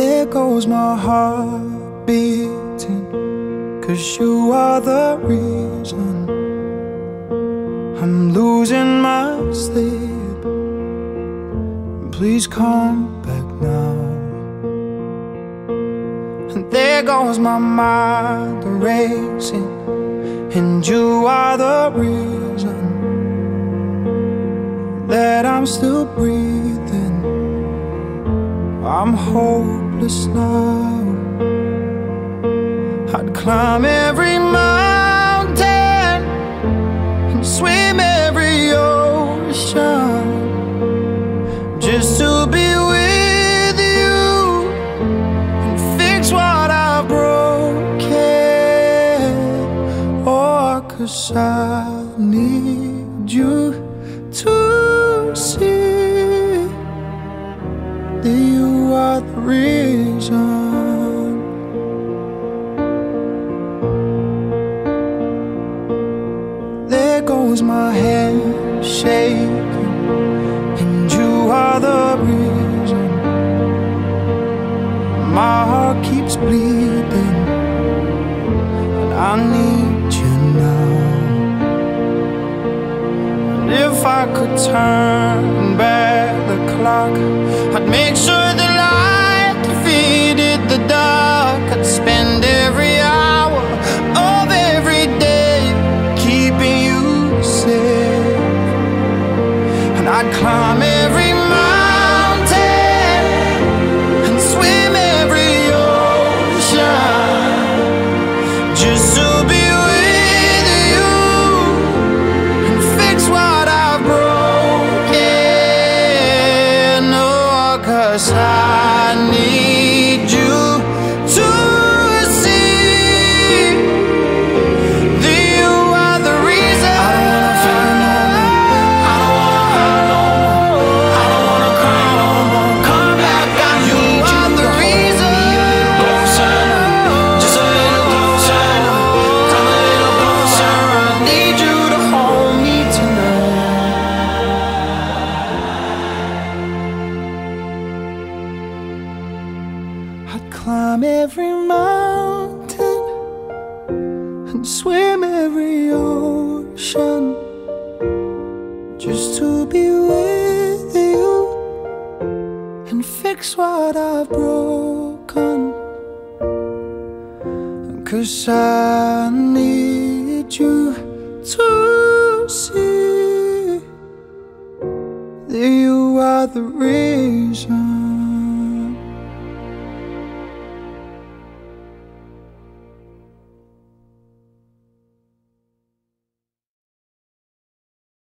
There goes my heart beating. Cause you are the reason I'm losing my sleep. Please come back now. And there goes my mind racing. And you are the reason that I'm still breathing. I'm hopeless now. I'd climb every mountain and swim every ocean just to be with you and fix what I've broken. Oh, cause I need you to reason. There goes my hand shaking, and you are the reason. My heart keeps bleeding, and I need you now. And if I could turn back the clock, I'd make sure I'd climb every mountain and swim every ocean just to be with you and fix what I've broken. Oh, cause I need climb every mountain and swim every ocean just to be with you and fix what I've broken. Cause I need you to see that you are the reason.